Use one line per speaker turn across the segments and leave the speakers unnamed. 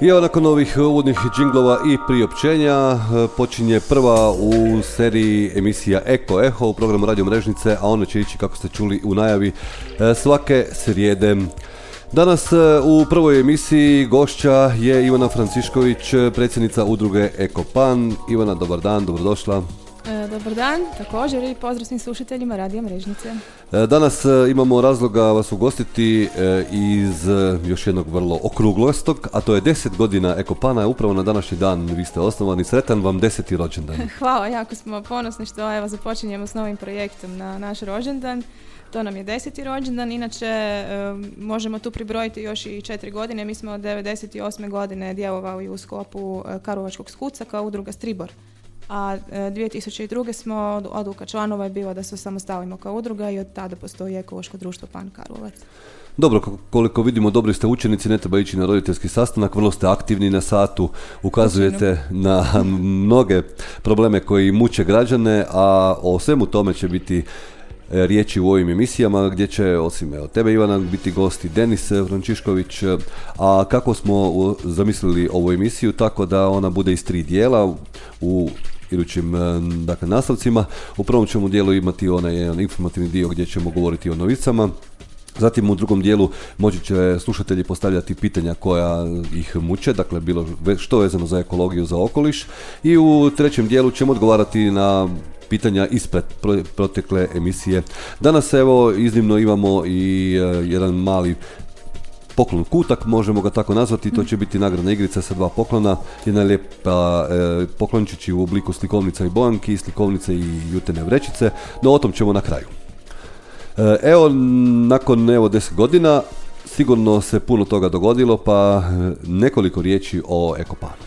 I evo nakon ovih uvodnih džinglova i priopćenja e, počinje prva u seriji emisija Eko Eho u programu Radio Mrežnice, a ona će ići kako ste čuli u najavi e, svake srijede. Danas e, u prvoj emisiji gošća je Ivana Francišković, predsjednica udruge Ekopan. Ivana, dobar dan, dobrodošla.
E, dobar dan, također i pozdrav svim slušateljima Radio Mrežnice.
E, danas e, imamo razloga vas ugostiti iz još jednog vrlo okruglostog, a to je 10 godina Ekopana, upravo na današnji dan vi ste osnovani. Sretan vam deseti rođendan.
Hvala, jako smo ponosni što evo započinjemo s novim projektom na naš rođendan. To nam je deseti rođendan, inače možemo tu pribrojiti još i četiri godine. Mi smo od 98. godine djelovali u sklopu Karlovačkog skuca kao udruga Stribor a 2002. E, smo odluka članova je bila da se samostalimo kao udruga i od tada postoji ekološko društvo Pan Karlovac.
Dobro, koliko vidimo, dobri ste učenici, ne treba ići na roditeljski sastanak, vrlo ste aktivni na satu, ukazujete na mnoge probleme koji muče građane, a o svemu tome će biti e, riječi u ovim emisijama gdje će osim evo, tebe Ivana biti gosti Denis Frančišković a kako smo zamislili ovu emisiju tako da ona bude iz tri dijela u idućim e, dakle, nastavcima. U prvom ćemo dijelu imati onaj jedan informativni dio gdje ćemo govoriti o novicama. Zatim u drugom dijelu moći će slušatelji postavljati pitanja koja ih muče, dakle bilo što vezano za ekologiju, za okoliš. I u trećem dijelu ćemo odgovarati na pitanja ispred protekle emisije. Danas evo iznimno imamo i e, jedan mali poklon kutak, možemo ga tako nazvati, to će biti nagradna igrica sa dva poklona, jedna lijepa e, poklončići u obliku slikovnica i bojanki, slikovnice i jutene vrećice, no o tom ćemo na kraju. E, evo, nakon evo deset godina, sigurno se puno toga dogodilo, pa e, nekoliko riječi o Ekopanu.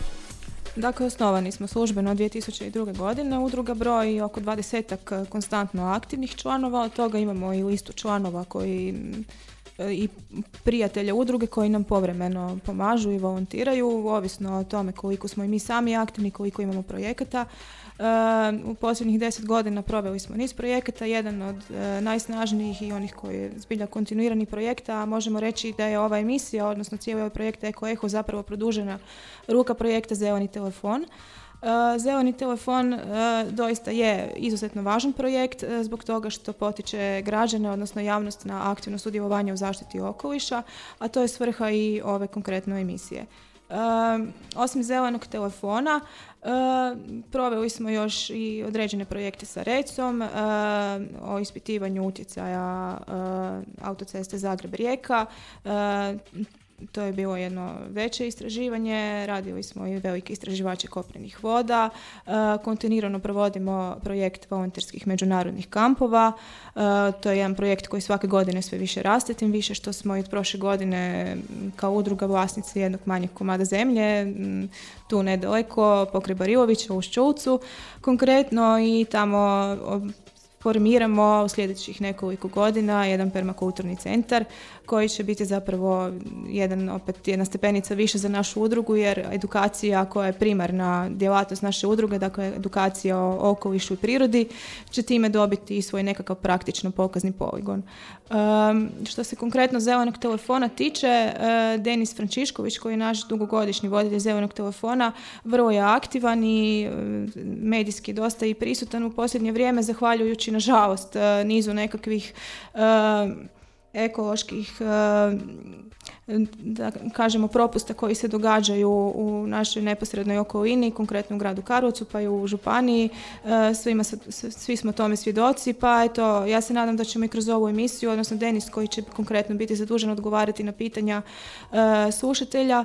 Dakle, osnovani smo službeno 2002. godine. Udruga broji oko 20 konstantno aktivnih članova, od toga imamo i listu članova koji i prijatelje udruge koji nam povremeno pomažu i volontiraju, ovisno o tome koliko smo i mi sami aktivni, koliko imamo projekata. E, u posljednjih deset godina proveli smo niz projekata, jedan od e, najsnažnijih i onih koji je zbilja kontinuirani projekta, a možemo reći da je ova emisija, odnosno cijeli ovaj projekt Eko Eho zapravo produžena ruka projekta Zeleni telefon. Eh, zeleni telefon eh, doista je izuzetno važan projekt eh, zbog toga što potiče građane, odnosno javnost na aktivno sudjelovanje u zaštiti okoliša, a to je svrha i ove konkretne emisije. Osim zelenog telefona, proveli smo još i određene projekte sa recom o ispitivanju utjecaja autoceste Zagreb-Rijeka, to je bilo jedno veće istraživanje, radili smo i velike istraživače koprenih voda, e, kontinuirano provodimo projekt volonterskih međunarodnih kampova, e, to je jedan projekt koji svake godine sve više raste, tim više što smo i od prošle godine kao udruga vlasnici jednog manjeg komada zemlje, tu nedaleko pokraj Barilovića u Ščulcu konkretno i tamo formiramo u sljedećih nekoliko godina jedan permakulturni centar koji će biti zapravo jedan, opet jedna stepenica više za našu udrugu jer edukacija koja je primarna djelatnost naše udruge, dakle edukacija o okolišu i prirodi, će time dobiti i svoj nekakav praktično pokazni poligon. Um, što se konkretno zelenog telefona tiče, uh, Denis Frančišković koji je naš dugogodišnji voditelj zelenog telefona vrlo je aktivan i uh, medijski dosta i prisutan u posljednje vrijeme zahvaljujući nažalost uh, nizu nekakvih ekoloških da kažemo propusta koji se događaju u našoj neposrednoj okolini, konkretno u gradu Karlovcu pa i u županiji. E, svima, svi smo tome svjedoci, pa eto, ja se nadam da ćemo i kroz ovu emisiju, odnosno Denis koji će konkretno biti zadužen odgovarati na pitanja e, slušatelja,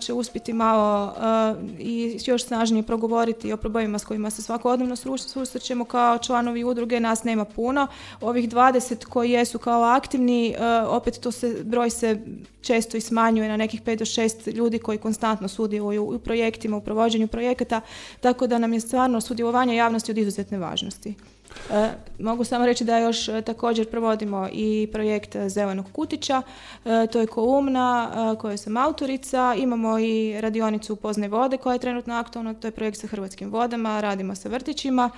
će uspjeti malo i još snažnije progovoriti o problemima s kojima se svakodnevno susrećemo kao članovi udruge, nas nema puno. Ovih 20 koji jesu kao aktivni, opet to se, broj se često i smanjuje na nekih 5 do 6 ljudi koji konstantno sudjeluju u projektima, u provođenju projekata, tako da nam je stvarno sudjelovanje javnosti od izuzetne važnosti. E, mogu samo reći da još e, također provodimo i projekt Zelenog kutića, e, to je kolumna koje sam autorica, imamo i radionicu Upoznaj vode koja je trenutno aktualna, to je projekt sa Hrvatskim vodama, radimo sa vrtićima,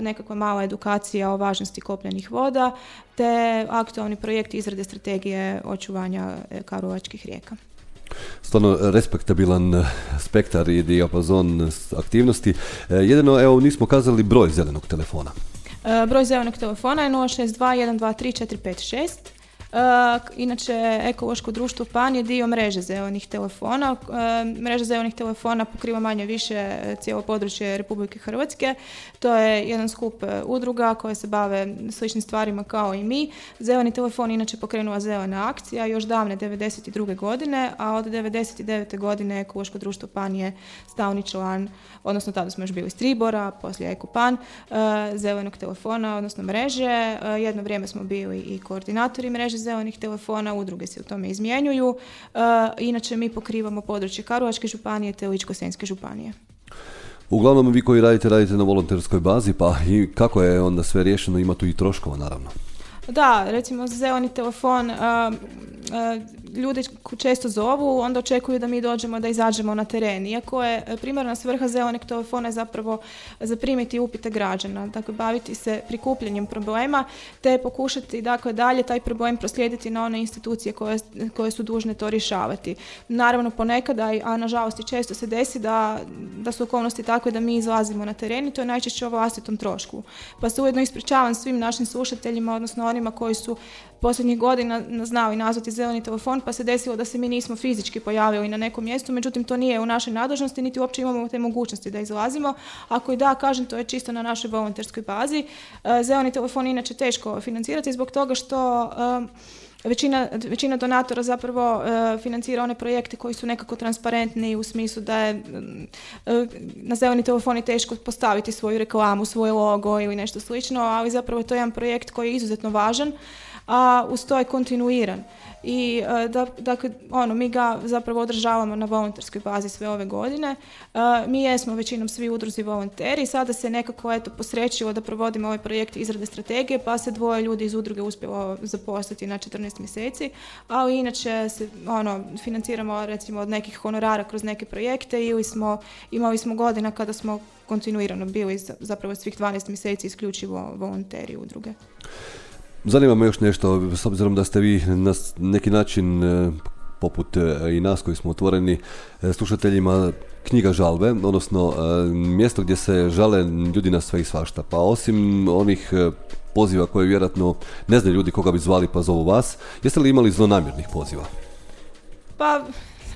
nekakva mala edukacija o važnosti kopljenih voda, te aktualni projekt izrade strategije očuvanja karovačkih rijeka
stvarno respektabilan spektar i dijapazon aktivnosti. E, jedino, evo, nismo kazali broj zelenog telefona.
E, broj zelenog telefona je 062 123 456. Uh, inače, ekološko društvo PAN je dio mreže zelenih telefona. Uh, mreža zelenih telefona pokriva manje više e, cijelo područje Republike Hrvatske. To je jedan skup udruga koje se bave sličnim stvarima kao i mi. Zeleni telefon inače pokrenula zelena akcija još davne 92. godine, a od 99. godine ekološko društvo PAN je stavni član, odnosno tada smo još bili Stribora, poslije Ekopan, zelenog telefona, odnosno mreže. Jedno vrijeme smo bili i koordinatori mreže zelenih telefona, udruge se u tome izmjenjuju. E, inače mi pokrivamo područje Karlovačke županije te Ličko-senjske županije.
Uglavnom vi koji radite, radite na volonterskoj bazi, pa i kako je onda sve riješeno, ima tu i troškova naravno.
Da, recimo zeleni telefon, ljudi često zovu, onda očekuju da mi dođemo da izađemo na teren. Iako je e, primarna svrha zelenog telefona je zapravo zaprimiti upite građana, dakle baviti se prikupljanjem problema, te pokušati dakle dalje taj problem proslijediti na one institucije koje, koje su dužne to rješavati. Naravno ponekada, a nažalost i često se desi da, da su okolnosti takve da mi izlazimo na teren i to je najčešće o vlastitom trošku. Pa se ujedno ispričavam svim našim slušateljima, odnosno onima koji su posljednjih godina znao i nazvati zeleni telefon, pa se desilo da se mi nismo fizički pojavili na nekom mjestu, međutim to nije u našoj nadležnosti, niti uopće imamo te mogućnosti da izlazimo. Ako i da, kažem, to je čisto na našoj volonterskoj bazi. E, zeleni telefon inače teško financirati zbog toga što Većina, većina donatora zapravo e, financira one projekte koji su nekako transparentni u smislu da je e, na zeleni telefon je teško postaviti svoju reklamu, svoj logo ili nešto slično, ali zapravo to je jedan projekt koji je izuzetno važan a uz to je kontinuiran. I e, da, dakle, ono, mi ga zapravo održavamo na volonterskoj bazi sve ove godine. E, mi jesmo većinom svi udruzi volonteri. Sada se nekako eto, posrećilo da provodimo ovaj projekt izrade strategije, pa se dvoje ljudi iz udruge uspjelo zaposliti na 14 mjeseci, ali inače se ono, financiramo recimo od nekih honorara kroz neke projekte ili smo, imali smo godina kada smo kontinuirano bili zapravo svih 12 mjeseci isključivo volonteri udruge.
Zanima me još nešto, s obzirom da ste vi na neki način e, poput e, i nas koji smo otvoreni e, slušateljima knjiga žalbe, odnosno mjesto gdje se žale ljudi na sve i svašta. Pa osim onih poziva koje vjerojatno ne znaju ljudi koga bi zvali pa zovu vas, jeste li imali zlonamjernih poziva?
Pa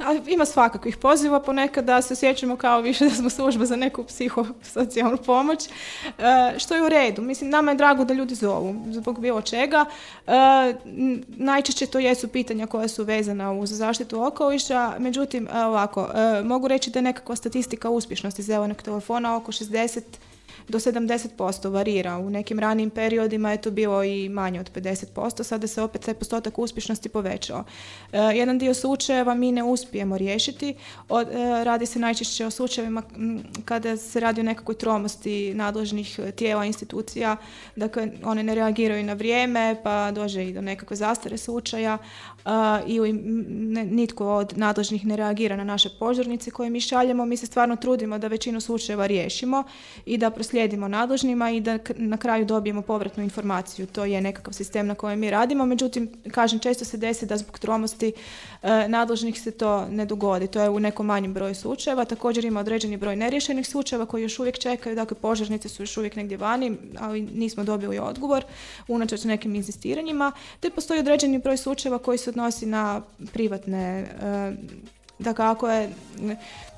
a ima svakakvih poziva, ponekad da se sjećamo kao više da smo služba za neku psihosocijalnu pomoć, e, što je u redu. Mislim, nama je drago da ljudi zovu, zbog bilo čega. E, najčešće to jesu pitanja koja su vezana uz zaštitu okoliša, međutim, ovako, e, mogu reći da je nekakva statistika uspješnosti zelenog telefona oko 60 do 70% varira. U nekim ranijim periodima je to bilo i manje od 50%, sada se opet taj postotak uspješnosti povećao. E, jedan dio slučajeva mi ne uspijemo riješiti, e, radi se najčešće o slučajevima kada se radi o nekakvoj tromosti nadležnih tijela, institucija, dakle one ne reagiraju na vrijeme pa dođe i do nekakve zastare slučaja, ili nitko od nadležnih ne reagira na naše požurnice koje mi šaljemo, mi se stvarno trudimo da većinu slučajeva riješimo i da proslijedimo nadležnima i da na kraju dobijemo povratnu informaciju. To je nekakav sistem na kojem mi radimo, međutim, kažem, često se desi da zbog tromosti e, nadležnih se to ne dogodi. To je u nekom manjem broju slučajeva. Također ima određeni broj neriješenih slučajeva koji još uvijek čekaju, dakle požarnice su još uvijek negdje vani, ali nismo dobili odgovor unatoč nekim inzistiranjima, te postoji određeni broj slučajeva koji se odnosi na privatne e, Dakle, ako je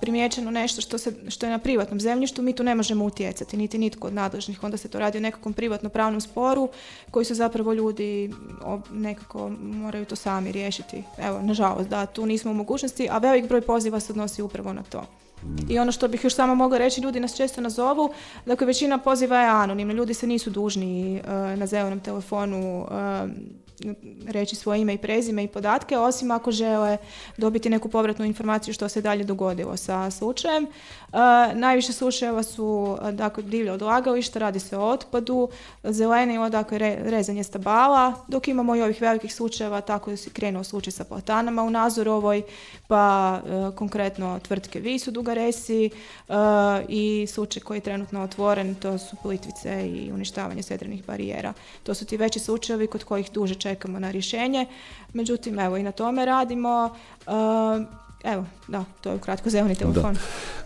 primijećeno nešto što, se, što je na privatnom zemljištu, mi tu ne možemo utjecati, niti nitko od nadležnih. Onda se to radi o nekakvom privatno pravnom sporu koji su zapravo ljudi nekako moraju to sami riješiti. Evo, nažalost, da, tu nismo u mogućnosti, a velik broj poziva se odnosi upravo na to. I ono što bih još samo mogla reći, ljudi nas često nazovu, dakle većina poziva je anonimna, ljudi se nisu dužni uh, na zelenom telefonu uh, reći svoje ime i prezime i podatke, osim ako žele dobiti neku povratnu informaciju što se dalje dogodilo sa slučajem. Najviše slučajeva su dakle, divlje odlagališta, radi se o otpadu, zelenilo, dakle rezanje stabala, dok imamo i ovih velikih slučajeva, tako se krenuo slučaj sa platanama u Nazorovoj, pa konkretno tvrtke Visu Dugaresi i slučaj koji je trenutno otvoren, to su plitvice i uništavanje sedrenih barijera. To su ti veći slučajevi kod kojih duže čekamo na rješenje. Međutim, evo i na tome radimo. Uh, evo, da, to je ukratko zeleni telefon.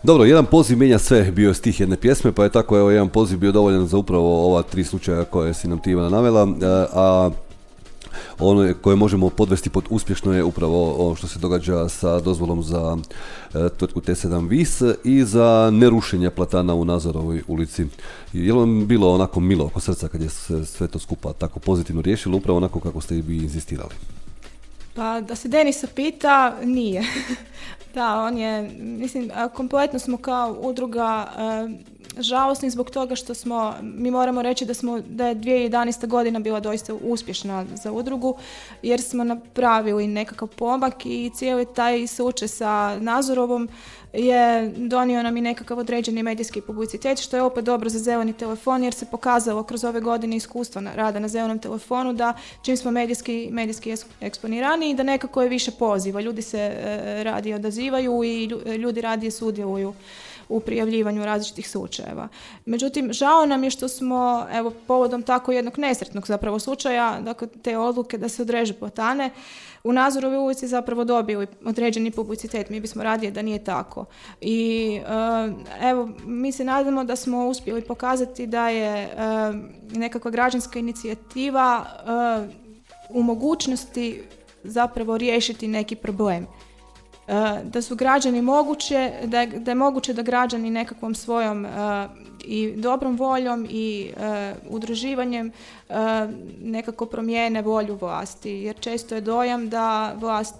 Dobro, jedan poziv mijenja sve bio stih jedne pjesme, pa je tako evo jedan poziv bio dovoljan za upravo ova tri slučaja koje si nam ti Ivana navela, uh, a ono koje možemo podvesti pod uspješno je upravo ono što se događa sa dozvolom za e, tvrtku T7 Vis i za nerušenje platana u Nazorovoj ulici. Je li vam bilo onako milo oko srca kad je sve to skupa tako pozitivno riješilo, upravo onako kako ste i vi inzistirali?
Pa da se Denisa pita, nije. da, on je, mislim, kompletno smo kao udruga žalosni zbog toga što smo, mi moramo reći da smo, da je 2011. godina bila doista uspješna za udrugu, jer smo napravili nekakav pomak i cijeli taj slučaj sa Nazorovom je donio nam i nekakav određeni medijski publicitet, što je opet dobro za zeleni telefon, jer se pokazalo kroz ove godine iskustva rada na zelenom telefonu da čim smo medijski, medijski eksponirani da nekako je više poziva. Ljudi se e, radije odazivaju i ljudi radije sudjeluju u prijavljivanju različitih slučajeva. Međutim, žao nam je što smo, evo, povodom tako jednog nesretnog zapravo slučaja, dakle, te odluke da se odreže platane, u Nazorovoj ulici zapravo dobili određeni publicitet. Mi bismo radije da nije tako. I eh, evo, mi se nadamo da smo uspjeli pokazati da je eh, nekakva građanska inicijativa eh, u mogućnosti zapravo riješiti neki problem. Da su građani moguće, da je, da je moguće da građani nekakvom svojom i dobrom voljom i udruživanjem nekako promijene volju vlasti. Jer često je dojam da vlast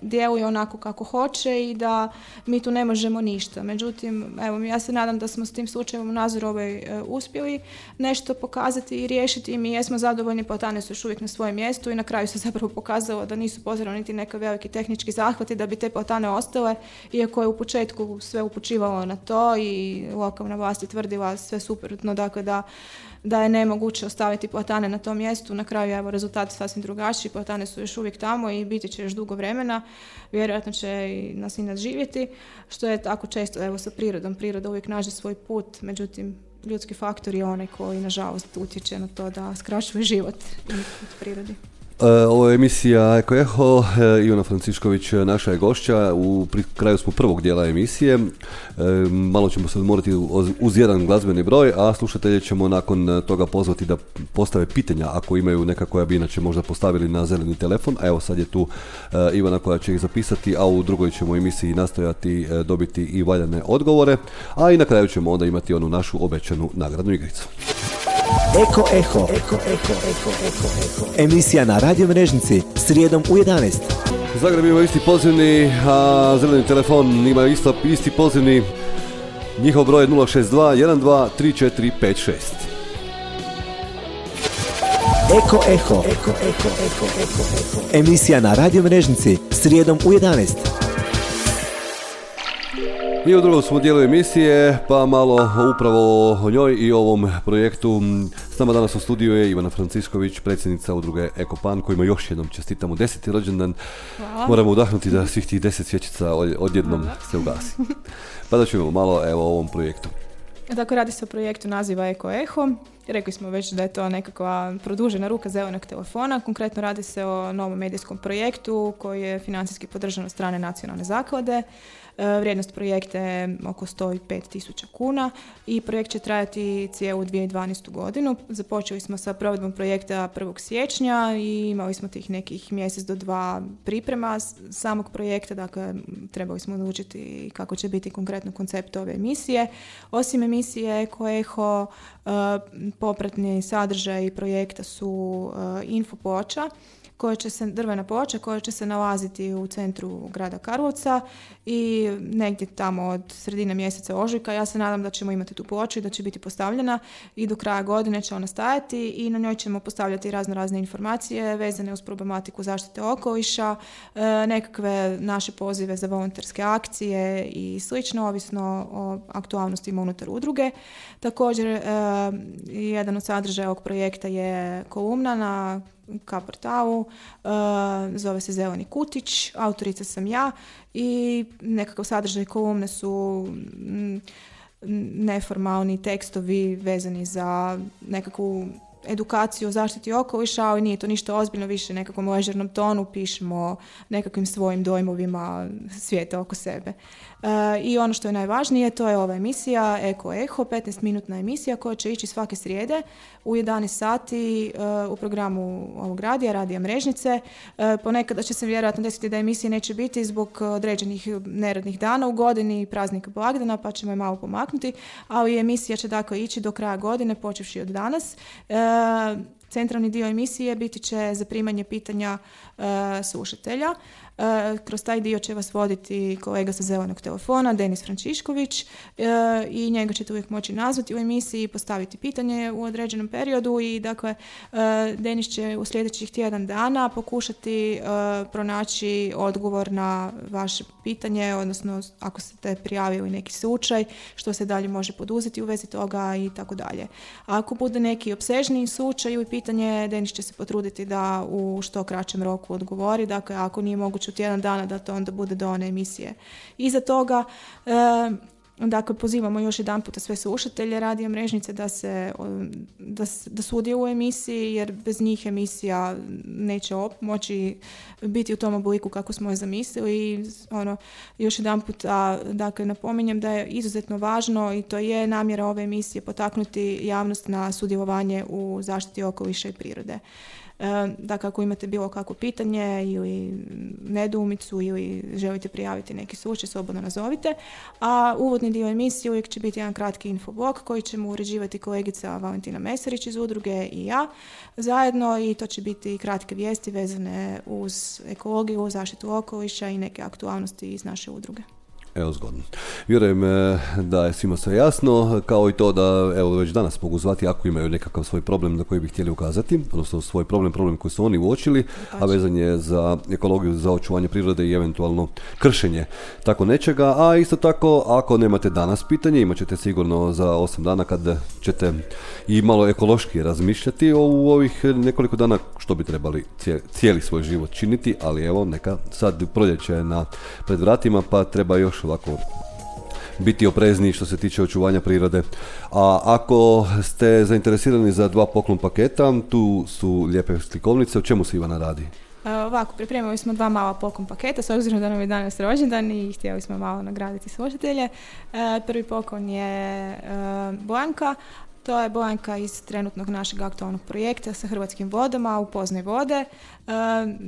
djeluje onako kako hoće i da mi tu ne možemo ništa. Međutim, evo, ja se nadam da smo s tim slučajem u Nazorovoj e, uspjeli nešto pokazati i riješiti i mi jesmo zadovoljni, platane su još uvijek na svojem mjestu i na kraju se zapravo pokazalo da nisu potrebni niti neke veliki tehnički zahvati da bi te platane ostale, iako je u početku sve upućivalo na to i lokalna vlast je tvrdila sve suprotno, dakle da da je nemoguće ostaviti platane na tom mjestu. Na kraju evo rezultat sasvim drugačiji, platane su još uvijek tamo i biti će još dugo vremena. Vjerojatno će i nas i nadživjeti, što je tako često evo sa prirodom. Priroda uvijek nađe svoj put, međutim ljudski faktor je onaj koji nažalost utječe na to da skraćuje život u prirodi.
E, ovo je emisija Eko Eho, e, Ivana Francišković e, naša je gošća, u kraju smo prvog dijela emisije, malo ćemo se odmoriti uz jedan glazbeni broj, a slušatelje ćemo nakon toga pozvati da postave pitanja ako imaju neka koja bi inače možda postavili na zeleni telefon, a evo sad je tu Ivana koja će ih zapisati, a u drugoj ćemo emisiji nastojati dobiti i valjane odgovore, a i na kraju ćemo onda imati onu našu obećanu nagradnu igricu.
Eko Eho. Eko, eko, eko, eko, Emisija na radio mrežnici srijedom u 11.
Zagreb ima isti pozivni, a zeleni telefon ima isto, isti pozivni. Njihov broj je 062 12 34 56.
Eko Eho. Eko, eko, eko, eko, eko. Emisija na radio mrežnici srijedom u 11.
I u drugom smo dijelu emisije, pa malo upravo o njoj i ovom projektu. S nama danas u studiju je Ivana Francisković, predsjednica udruge Ekopan, kojima još jednom čestitamo deseti rođendan. Moramo udahnuti da svih tih deset svjećica odjednom se ugasi. Pa da ćemo malo evo, o ovom projektu.
Dakle, radi se o projektu naziva Eko Eho. Rekli smo već da je to nekakva produžena ruka zelenog telefona. Konkretno radi se o novom medijskom projektu koji je financijski podržan od strane nacionalne zaklade. E, vrijednost projekta je oko 105 tisuća kuna i projekt će trajati cijelu 2012. godinu. Započeli smo sa provedbom projekta 1. siječnja i imali smo tih nekih mjesec do dva priprema samog projekta, dakle trebali smo odlučiti kako će biti konkretno koncept ove emisije. Osim emisije Eko e, popratni sadržaj projekta su e, info ploča koje će se, drvena ploča koja će se nalaziti u centru grada Karlovca i negdje tamo od sredine mjeseca ožujka. Ja se nadam da ćemo imati tu ploču i da će biti postavljena i do kraja godine će ona stajati i na njoj ćemo postavljati razno razne informacije vezane uz problematiku zaštite okoliša, e, nekakve naše pozive za volonterske akcije i slično, ovisno o aktualnostima unutar udruge. Također, e, jedan od sadržaja ovog projekta je kolumna na ka portalu, e, zove se Zeleni kutić, autorica sam ja i nekakav sadržaj kolumne su neformalni tekstovi vezani za nekakvu edukaciju o zaštiti okoliša, ali nije to ništa ozbiljno, više nekakvom ležernom tonu pišemo nekakvim svojim dojmovima svijeta oko sebe. E, I ono što je najvažnije, to je ova emisija Eko Eho, 15-minutna emisija koja će ići svake srijede u 11 sati e, u programu ovog radija, radija Mrežnice. E, ponekada će se vjerojatno desiti da emisije neće biti zbog određenih neradnih dana u godini praznika blagdana, pa ćemo je malo pomaknuti, ali emisija će dakle ići do kraja godine, počevši od danas. Centralni dio emisije biti će zaprimanje pitanja slušatelja. E, kroz taj dio će vas voditi kolega sa zelenog telefona, Denis Frančišković e, i njega ćete uvijek moći nazvati u emisiji i postaviti pitanje u određenom periodu i dakle e, Denis će u sljedećih tjedan dana pokušati pronaći odgovor na vaše pitanje, odnosno ako ste prijavili neki slučaj, što se dalje može poduzeti u vezi toga i tako dalje. Ako bude neki obsežniji slučaj ili pitanje, Denis će se potruditi da u što kraćem roku odgovori. Dakle, ako nije moguće u tjedan dana da to onda bude do one emisije. Iza toga, e, dakle, pozivamo još jedan puta sve slušatelje radija mrežnice da se da, da sudje u emisiji, jer bez njih emisija neće op, moći biti u tom obliku kako smo je zamislili i ono, još jedan puta dakle, napominjem da je izuzetno važno i to je namjera ove emisije potaknuti javnost na sudjelovanje u zaštiti okoliša i prirode. Dakle, ako imate bilo kakvo pitanje ili nedoumicu ili želite prijaviti neki slučaj, slobodno nazovite. A uvodni dio emisije uvijek će biti jedan kratki infoblog koji ćemo uređivati kolegica Valentina Mesarić iz udruge i ja zajedno i to će biti kratke vijesti vezane uz ekologiju, zaštitu okoliša i neke aktualnosti iz naše udruge.
Evo zgodno. Vjerujem e, da je svima sve jasno, kao i to da evo već danas mogu zvati ako imaju nekakav svoj problem na koji bi htjeli ukazati, odnosno svoj problem, problem koji su oni uočili, a vezan je za ekologiju, za očuvanje prirode i eventualno kršenje tako nečega, a isto tako ako nemate danas pitanje, imat ćete sigurno za 8 dana kad ćete i malo ekološki razmišljati o u ovih nekoliko dana što bi trebali cijeli svoj život činiti, ali evo neka sad proljeće na pred vratima pa treba još ovako biti oprezni što se tiče očuvanja prirode. A ako ste zainteresirani za dva poklon paketa, tu su lijepe slikovnice. O čemu se Ivana radi?
E, ovako, pripremili smo dva mala poklon paketa, s obzirom da nam je danas rođendan i htjeli smo malo nagraditi slušatelje. E, prvi poklon je e, Blanka, to je Bojanka iz trenutnog našeg aktualnog projekta sa Hrvatskim vodama, Upoznaj vode. E,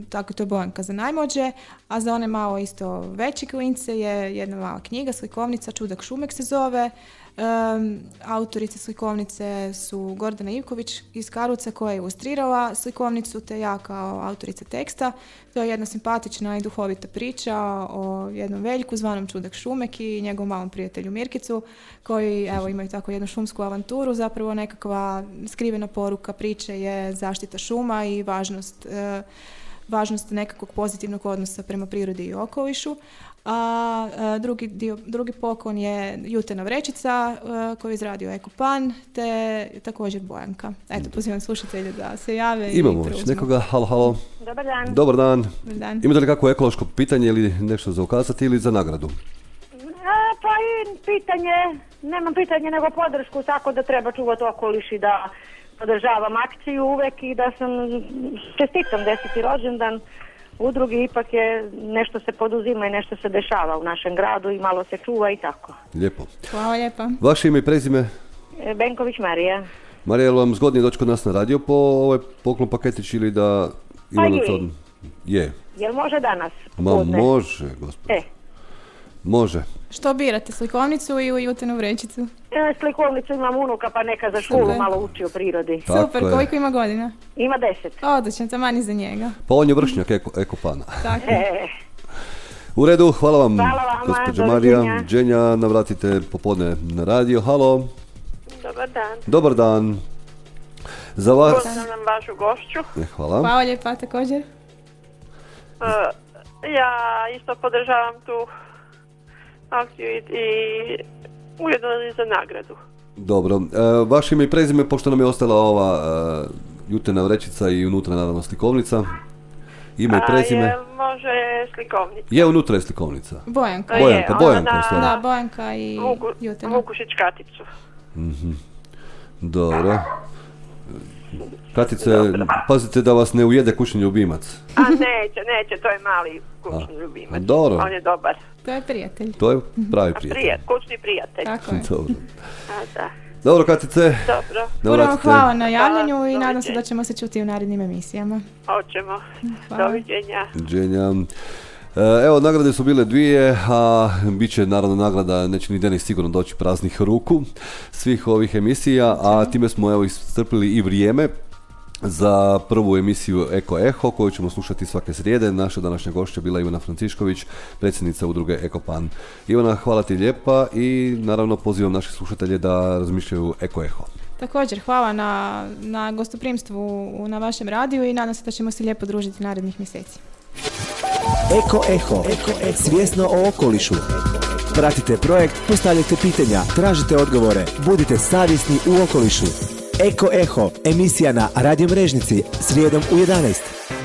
tako to je Bojanka za najmođe, a za one malo isto veće klince je jedna mala knjiga, slikovnica, Čudak Šumek se zove. Um, autorice slikovnice su Gordana Ivković iz Karlovca koja je ilustrirala slikovnicu te ja kao autorica teksta. To je jedna simpatična i duhovita priča o jednom veljku zvanom Čudak Šumek i njegovom malom prijatelju Mirkicu koji evo imaju tako jednu šumsku avanturu. Zapravo nekakva skrivena poruka priče je zaštita šuma i važnost e, važnost nekakvog pozitivnog odnosa prema prirodi i okolišu, a drugi, dio, drugi poklon je jutena vrećica koju je izradio Ekopan, te također Bojanka. Eto, pozivam slušatelje da se jave
Imamo već nekoga, halo, halo.
Dobar dan.
Dobar dan. Dobar dan. Imate li kakvo ekološko pitanje ili nešto za ukazati ili za nagradu?
pa i pitanje, nemam pitanje nego podršku, tako da treba čuvati okoliš i da podržavam akciju uvek i da sam čestitam deseti rođendan udrugi ipak je nešto se poduzima i nešto se dešava u našem gradu i malo se čuva i tako.
Lijepo.
Hvala lijepa.
Vaše ime i prezime?
E, Benković Marija.
Marija, je li vam zgodnije doći kod nas na radio po ovaj poklon paketić ili da
pa je.
je.
Jel može danas?
Ma može, gospodin.
E.
Može.
Što birate, slikovnicu i jutenu vrećicu?
E, slikovnicu imam unuka pa neka za školu
Super.
malo uči o prirodi.
Tako
Super,
je.
koliko ima godina?
Ima deset.
Odlično, taman za njega.
Pa on je vršnjak eko, ekopana.
Tako.
E,
U redu, hvala vam,
Hvala doviđenja.
Marija. Dženja, navratite popodne na radio. Halo,
Dobar dan.
dobar dan. Za vas...
Pozdravljam vašu gošću.
E, Hvala.
Hvala lijepa također.
E, ja isto podržavam tu akciju i, i ujedno i za nagradu.
Dobro, e, vaše ime i prezime, pošto nam je ostala ova e, jutena vrećica i unutra naravno slikovnica. Ime i
A
prezime.
je, može slikovnica.
Je unutra je slikovnica.
Bojanka.
Je,
Bojanka,
ona
Bojanka,
na.
Da, Bojanka i
Vuku,
jutena.
Vukušić Katicu.
Dobro. Katice, pazite da vas ne ujede kućni ljubimac.
A neće, neće, to je mali kućni
A,
ljubimac.
dobro.
On je dobar.
To je prijatelj.
To je pravi prijatelj.
Prijat, kućni prijatelj.
Tako je.
Dobro.
A, da.
Dobro, Katice,
Dobro,
Puno vam
navratite.
hvala na javljanju
Hvala,
i nadam se
doviđenja.
da ćemo se čuti u narednim emisijama.
hoćemo.
Hvala.
Doviđenja.
Dženja. E, Evo, nagrade su bile dvije, a bit će naravno nagrada, neće ni Denis sigurno doći praznih ruku svih ovih emisija, a time smo evo iscrpili i vrijeme za prvu emisiju Eko Eho koju ćemo slušati svake srijede. Naša današnja gošća bila Ivana Francišković, predsjednica udruge Ekopan. Ivana, hvala ti lijepa i naravno pozivam naše slušatelje da razmišljaju Eko Eho.
Također, hvala na, na gostoprimstvu na vašem radiju i nadam se da ćemo se lijepo družiti narednih mjeseci.
Eko Eho, svjesno o okolišu. Pratite projekt, postavljajte pitanja, tražite odgovore, budite savjesni u okolišu. Eko Eho, emisija na Radio Mrežnici, srijedom u 11.